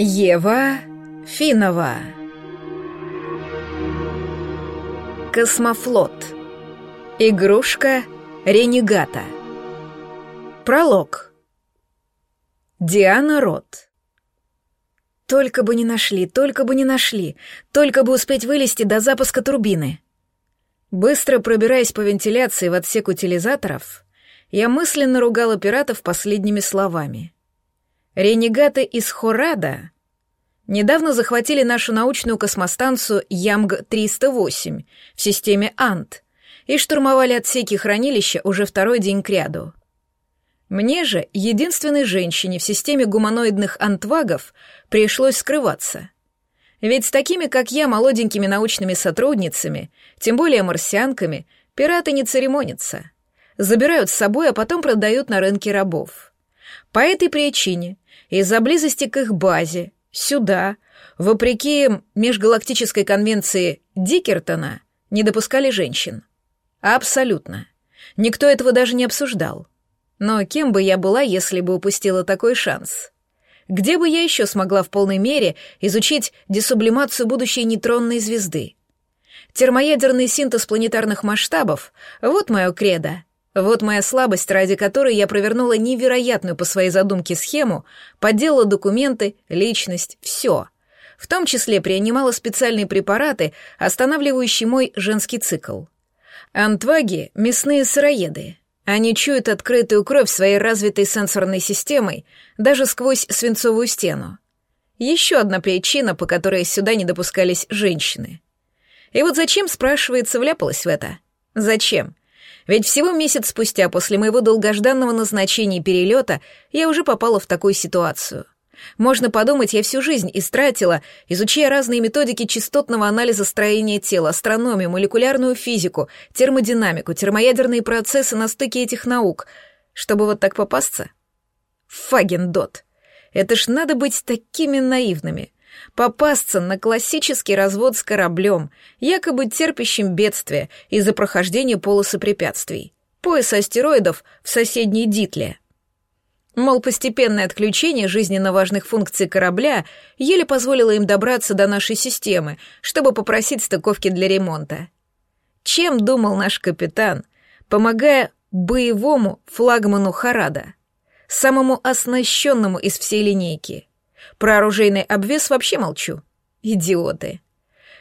Ева Финова. Космофлот. Игрушка Ренегата. Пролог. Диана Рот Только бы не нашли, только бы не нашли, только бы успеть вылезти до запуска турбины. Быстро пробираясь по вентиляции в отсек утилизаторов, я мысленно ругала пиратов последними словами — Ренегаты из Хорада недавно захватили нашу научную космостанцию Ямг-308 в системе Ант и штурмовали отсеки хранилища уже второй день кряду. Мне же, единственной женщине в системе гуманоидных антвагов, пришлось скрываться. Ведь с такими, как я, молоденькими научными сотрудницами, тем более марсианками, пираты не церемонятся. Забирают с собой, а потом продают на рынке рабов. По этой причине из-за близости к их базе, сюда, вопреки межгалактической конвенции Дикертона, не допускали женщин. Абсолютно. Никто этого даже не обсуждал. Но кем бы я была, если бы упустила такой шанс? Где бы я еще смогла в полной мере изучить десублимацию будущей нейтронной звезды? Термоядерный синтез планетарных масштабов — вот мое кредо — вот моя слабость, ради которой я провернула невероятную по своей задумке схему, подделала документы, личность, все. В том числе принимала специальные препараты, останавливающие мой женский цикл. Антваги — мясные сыроеды. Они чуют открытую кровь своей развитой сенсорной системой даже сквозь свинцовую стену. Еще одна причина, по которой сюда не допускались женщины. И вот зачем, спрашивается, вляпалась в это? Зачем? Ведь всего месяц спустя после моего долгожданного назначения перелета я уже попала в такую ситуацию. Можно подумать, я всю жизнь истратила, изучая разные методики частотного анализа строения тела, астрономию, молекулярную физику, термодинамику, термоядерные процессы на стыке этих наук, чтобы вот так попасться. Фагендот. Это ж надо быть такими наивными попасться на классический развод с кораблем, якобы терпящим бедствие из-за прохождения полосы препятствий, пояса астероидов в соседней Дитле. Мол, постепенное отключение жизненно важных функций корабля еле позволило им добраться до нашей системы, чтобы попросить стыковки для ремонта. Чем думал наш капитан, помогая боевому флагману Харада, самому оснащенному из всей линейки — про оружейный обвес вообще молчу. Идиоты.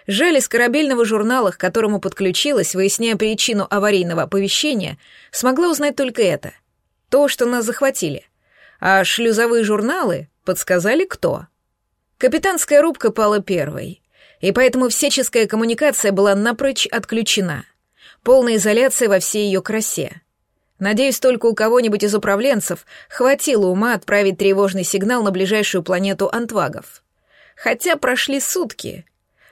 Жаль, из корабельного журнала, к которому подключилась, выясняя причину аварийного оповещения, смогла узнать только это. То, что нас захватили. А шлюзовые журналы подсказали кто. Капитанская рубка пала первой, и поэтому всяческая коммуникация была напрочь отключена. Полная изоляция во всей ее красе. Надеюсь, только у кого-нибудь из управленцев хватило ума отправить тревожный сигнал на ближайшую планету Антвагов. Хотя прошли сутки.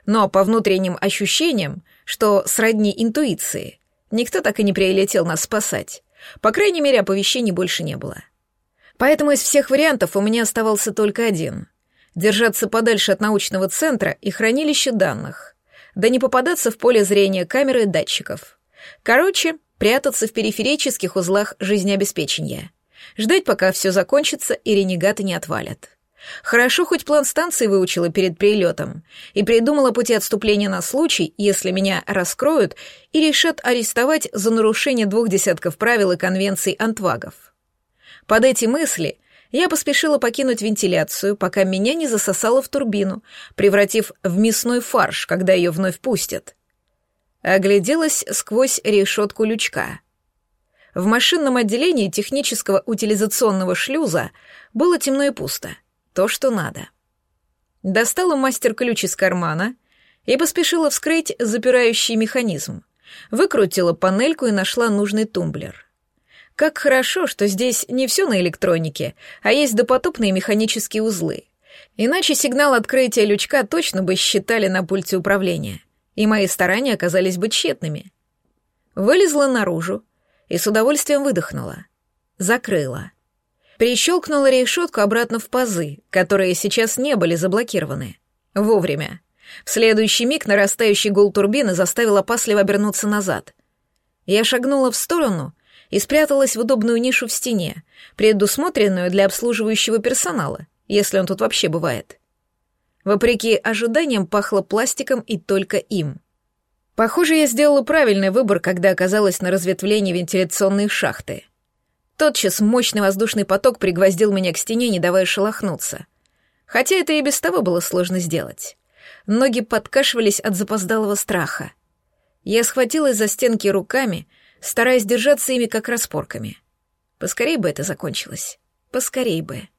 Но по внутренним ощущениям, что сродни интуиции, никто так и не прилетел нас спасать. По крайней мере, оповещений больше не было. Поэтому из всех вариантов у меня оставался только один — держаться подальше от научного центра и хранилища данных, да не попадаться в поле зрения камеры и датчиков. Короче, прятаться в периферических узлах жизнеобеспечения, ждать, пока все закончится и ренегаты не отвалят. Хорошо, хоть план станции выучила перед прилетом и придумала пути отступления на случай, если меня раскроют и решат арестовать за нарушение двух десятков правил и конвенций антвагов. Под эти мысли я поспешила покинуть вентиляцию, пока меня не засосало в турбину, превратив в мясной фарш, когда ее вновь пустят огляделась сквозь решетку лючка. В машинном отделении технического утилизационного шлюза было темно и пусто. То, что надо. Достала мастер-ключ из кармана и поспешила вскрыть запирающий механизм. Выкрутила панельку и нашла нужный тумблер. Как хорошо, что здесь не все на электронике, а есть допотопные механические узлы. Иначе сигнал открытия лючка точно бы считали на пульте управления и мои старания оказались бы тщетными. Вылезла наружу и с удовольствием выдохнула. Закрыла. Прищелкнула решетку обратно в пазы, которые сейчас не были заблокированы. Вовремя. В следующий миг нарастающий гул турбины заставил опасливо обернуться назад. Я шагнула в сторону и спряталась в удобную нишу в стене, предусмотренную для обслуживающего персонала, если он тут вообще бывает. Вопреки ожиданиям пахло пластиком и только им. Похоже, я сделала правильный выбор, когда оказалась на разветвлении вентиляционной шахты. Тотчас мощный воздушный поток пригвоздил меня к стене, не давая шелохнуться. Хотя это и без того было сложно сделать. Ноги подкашивались от запоздалого страха. Я схватилась за стенки руками, стараясь держаться ими как распорками. Поскорей бы это закончилось. Поскорей бы.